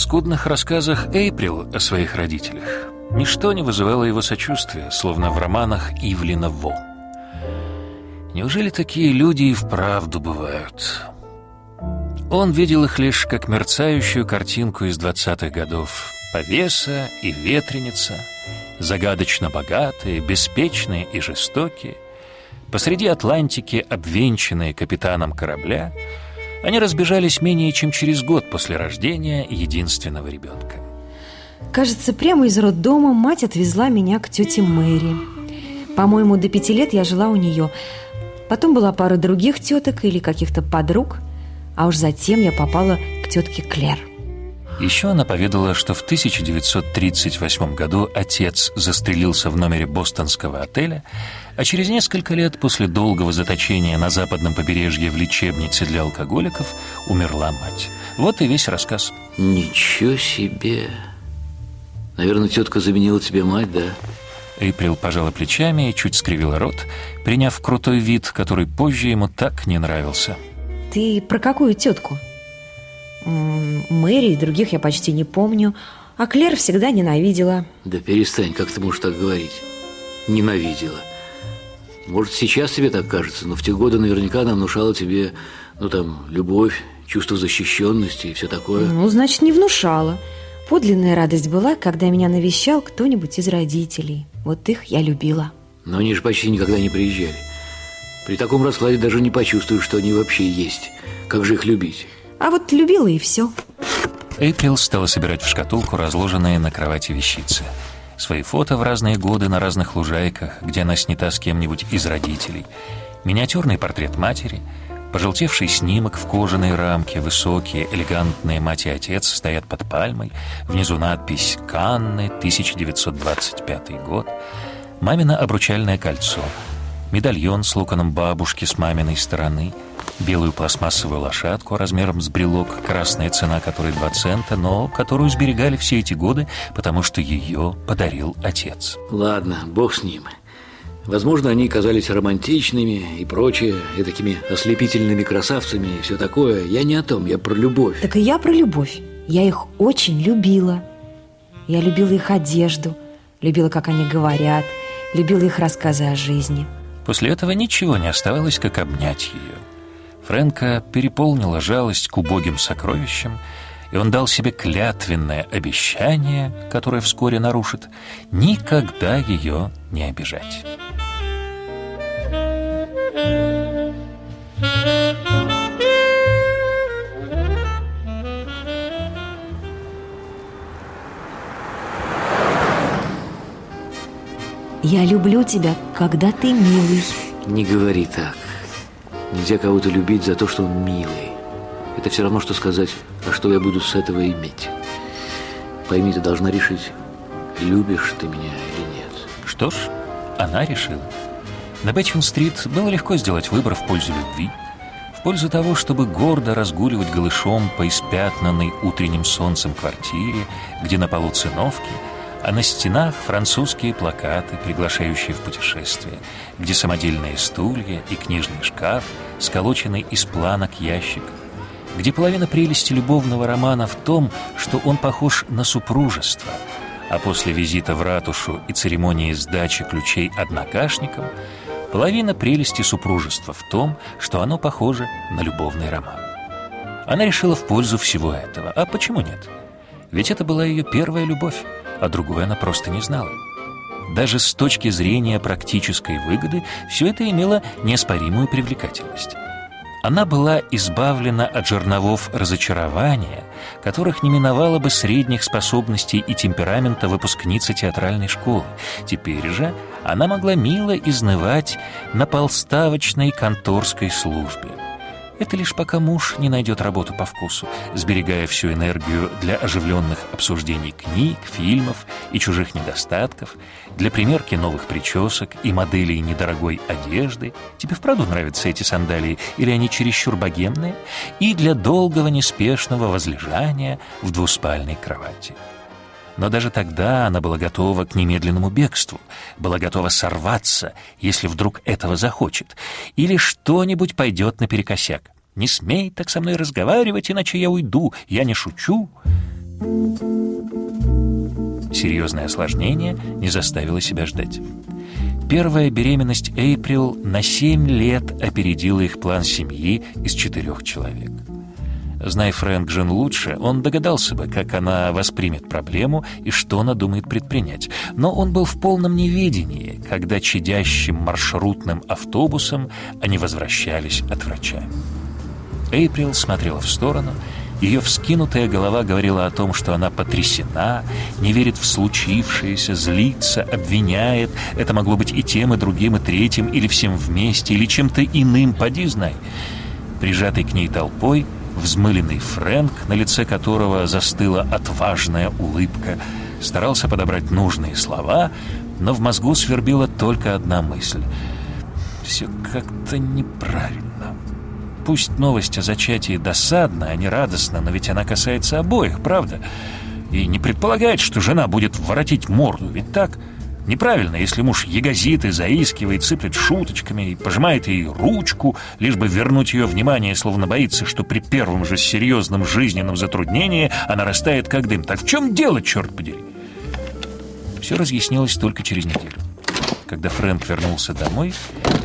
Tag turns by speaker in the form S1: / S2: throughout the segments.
S1: скудных рассказах Эйприл о своих родителях ничто не вызывало его сочувствия, словно в романах Ивлина Во. Неужели такие люди и вправду бывают? Он видел их лишь как мерцающую картинку из двадцатых годов. Повеса и ветреница, загадочно богатые, беспечные и жестокие. Посреди Атлантики, обвенчанные капитаном корабля, они разбежались менее чем через год после рождения единственного ребенка.
S2: Кажется, прямо из роддома мать отвезла меня к тете Мэри. По-моему, до пяти лет я жила у нее. Потом была пара других теток или каких-то подруг – а уж затем я попала к тетке Клер.
S1: Еще она поведала, что в 1938 году отец застрелился в номере бостонского отеля, а через несколько лет после долгого заточения на западном побережье в лечебнице для алкоголиков умерла мать. Вот и весь рассказ.
S3: Ничего себе! Наверное, тетка заменила тебе мать, да?
S1: Эйприл пожала плечами и чуть скривила рот, приняв крутой вид, который позже ему так не нравился –
S2: ты про какую тетку? Мэри и других я почти не помню, а Клер всегда ненавидела.
S3: Да перестань, как ты можешь так говорить? Ненавидела. Может, сейчас тебе так кажется, но в те годы наверняка она внушала тебе, ну там, любовь, чувство защищенности и все такое.
S2: Ну, значит, не внушала. Подлинная радость была, когда меня навещал кто-нибудь из родителей. Вот их я любила.
S3: Но они же почти никогда не приезжали. При таком раскладе даже не почувствуешь, что они вообще есть. Как же их любить?
S2: А вот любила и все.
S1: Эйприл стала собирать в шкатулку разложенные на кровати вещицы. Свои фото в разные годы на разных лужайках, где она снята с кем-нибудь из родителей. Миниатюрный портрет матери, пожелтевший снимок в кожаной рамке, высокие, элегантные мать и отец стоят под пальмой, внизу надпись «Канны, 1925 год», мамино обручальное кольцо — медальон с луканом бабушки с маминой стороны, белую пластмассовую лошадку размером с брелок, красная цена которой 2 цента, но которую сберегали все эти годы, потому что ее подарил отец.
S3: Ладно, бог с ним. Возможно, они казались романтичными и прочее, и такими ослепительными красавцами и все такое. Я не о том, я про любовь.
S2: Так и я про любовь. Я их очень любила. Я любила их одежду, любила, как они говорят, любила их рассказы о жизни –
S1: После этого ничего не оставалось, как обнять ее. Фрэнка переполнила жалость к убогим сокровищам, и он дал себе клятвенное обещание, которое вскоре нарушит, никогда ее не обижать.
S2: Я люблю тебя, когда ты милый
S3: Не говори так Нельзя кого-то любить за то, что он милый. Это все равно, что сказать, а что я буду с этого иметь. Пойми, ты должна решить, любишь ты меня или нет.
S1: Что ж, она решила. На Бэтчвин-стрит было легко сделать выбор в пользу любви в пользу того, чтобы гордо разгуливать голышом по испятнанной утренним солнцем квартире, где на полу циновки – а на стенах французские плакаты, приглашающие в путешествие, где самодельные стулья и книжный шкаф, сколоченный из планок ящиков, где половина прелести любовного романа в том, что он похож на супружество, а после визита в ратушу и церемонии сдачи ключей однокашникам половина прелести супружества в том, что оно похоже на любовный роман. Она решила в пользу всего этого. А почему нет? Ведь это была ее первая любовь а другой она просто не знала. Даже с точки зрения практической выгоды все это имело неоспоримую привлекательность. Она была избавлена от жерновов разочарования, которых не миновало бы средних способностей и темперамента выпускницы театральной школы. Теперь же она могла мило изнывать на полставочной конторской службе. Это лишь пока муж не найдет работу по вкусу, сберегая всю энергию для оживленных обсуждений книг, фильмов и чужих недостатков, для примерки новых причесок и моделей недорогой одежды. Тебе вправду нравятся эти сандалии или они чересчур богемные? И для долгого неспешного возлежания в двуспальной кровати. Но даже тогда она была готова к немедленному бегству, была готова сорваться, если вдруг этого захочет, или что-нибудь пойдет наперекосяк. «Не смей так со мной разговаривать, иначе я уйду, я не шучу». Серьезное осложнение не заставило себя ждать. Первая беременность Эйприл на 7 лет опередила их план семьи из четырех человек. Зная Фрэнк Жен лучше, он догадался бы, как она воспримет проблему и что она думает предпринять. Но он был в полном неведении, когда чадящим маршрутным автобусом они возвращались от врача. Эйприл смотрела в сторону. Ее вскинутая голова говорила о том, что она потрясена, не верит в случившееся, злится, обвиняет. Это могло быть и тем, и другим, и третьим, или всем вместе, или чем-то иным, поди знай. Прижатый к ней толпой — Взмыленный Фрэнк, на лице которого застыла отважная улыбка, старался подобрать нужные слова, но в мозгу свербила только одна мысль. Все как-то неправильно. Пусть новость о зачатии досадна, а не радостна, но ведь она касается обоих, правда? И не предполагает, что жена будет воротить морду, ведь так? — Неправильно, если муж ягозит и заискивает, сыплет шуточками и пожимает ей ручку, лишь бы вернуть ее внимание, словно боится, что при первом же серьезном жизненном затруднении она растает как дым. Так в чем дело, черт подери? Все разъяснилось только через неделю, когда Фрэнк вернулся домой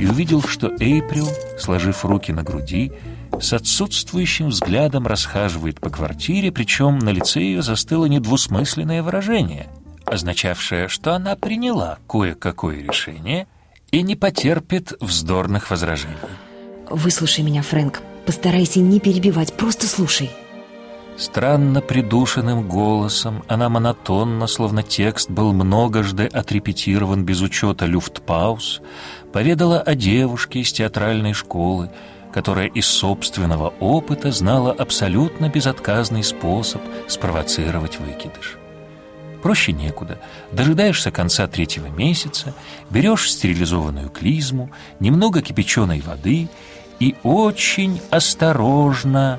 S1: и увидел, что Эйприл, сложив руки на груди, с отсутствующим взглядом расхаживает по квартире, причем на лице ее застыло недвусмысленное выражение — означавшее, что она приняла кое-какое решение и не потерпит вздорных возражений.
S2: «Выслушай меня, Фрэнк. Постарайся не перебивать, просто слушай».
S1: Странно придушенным голосом она монотонно, словно текст был многожды отрепетирован без учета люфтпауз, поведала о девушке из театральной школы, которая из собственного опыта знала абсолютно безотказный способ спровоцировать выкидыш. Проще некуда. Дожидаешься конца третьего месяца, берешь стерилизованную клизму, немного кипяченой воды и очень осторожно...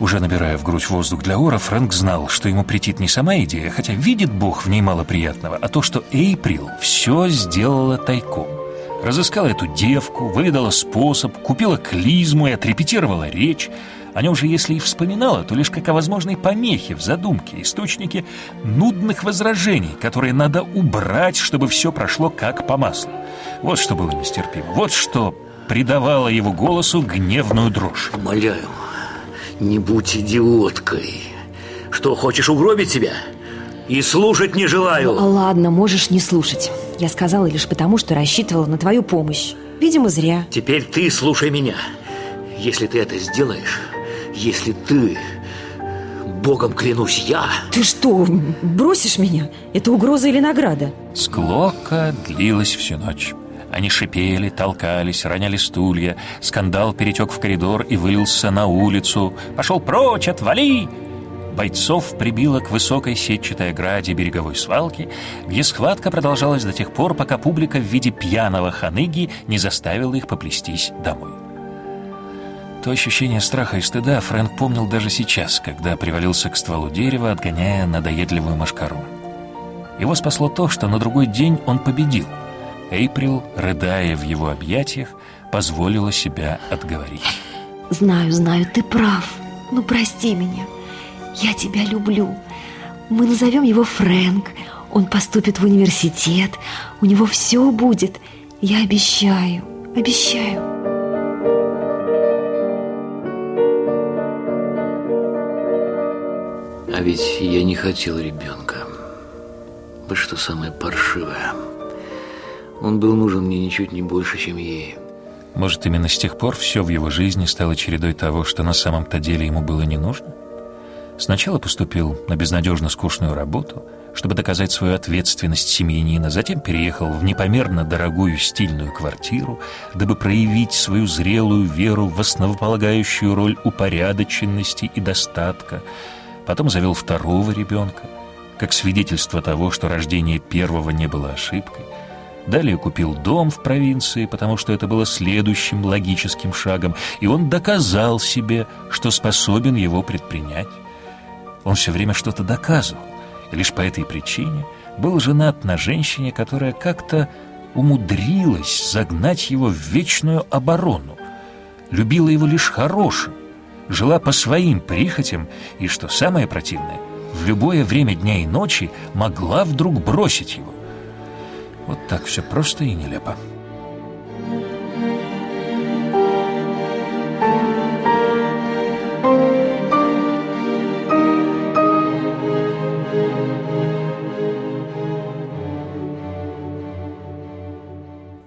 S1: Уже набирая в грудь воздух для ора, Фрэнк знал, что ему претит не сама идея, хотя видит Бог в ней мало приятного, а то, что Эйприл все сделала тайком. Разыскала эту девку, выведала способ, купила клизму и отрепетировала речь, о нем же, если и вспоминала, то лишь как о возможной помехе в задумке, источнике нудных возражений, которые надо убрать, чтобы все прошло как по маслу. Вот что было нестерпимо. Вот что придавало его голосу гневную дрожь.
S3: Умоляю, не будь идиоткой. Что, хочешь угробить себя? И слушать не желаю.
S2: Ну, ладно, можешь не слушать. Я сказала лишь потому, что рассчитывала на твою помощь. Видимо, зря.
S3: Теперь ты слушай меня. Если ты это сделаешь, если ты... Богом клянусь, я...
S2: Ты что, бросишь меня? Это угроза или награда?
S1: Склока длилась всю ночь. Они шипели, толкались, роняли стулья. Скандал перетек в коридор и вылился на улицу. «Пошел прочь, отвали!» Бойцов прибило к высокой сетчатой ограде береговой свалки, где схватка продолжалась до тех пор, пока публика в виде пьяного ханыги не заставила их поплестись домой. То ощущение страха и стыда Фрэнк помнил даже сейчас, когда привалился к стволу дерева, отгоняя надоедливую машкару. Его спасло то, что на другой день он победил. Эйприл, рыдая в его объятиях, позволила себя отговорить.
S2: «Знаю, знаю, ты прав. Ну, прости меня. Я тебя люблю. Мы назовем его Фрэнк. Он поступит в университет. У него все будет. Я обещаю, обещаю».
S3: А ведь я не хотел ребенка. Вот что самое паршивое. Он был нужен мне ничуть не больше, чем ей.
S1: Может, именно с тех пор все в его жизни стало чередой того, что на самом-то деле ему было не нужно? Сначала поступил на безнадежно скучную работу, чтобы доказать свою ответственность семьянина, затем переехал в непомерно дорогую стильную квартиру, дабы проявить свою зрелую веру в основополагающую роль упорядоченности и достатка – потом завел второго ребенка, как свидетельство того, что рождение первого не было ошибкой. Далее купил дом в провинции, потому что это было следующим логическим шагом, и он доказал себе, что способен его предпринять. Он все время что-то доказывал, и лишь по этой причине был женат на женщине, которая как-то умудрилась загнать его в вечную оборону, любила его лишь хорошим, жила по своим прихотям и, что самое противное, в любое время дня и ночи могла вдруг бросить его. Вот так все просто и нелепо.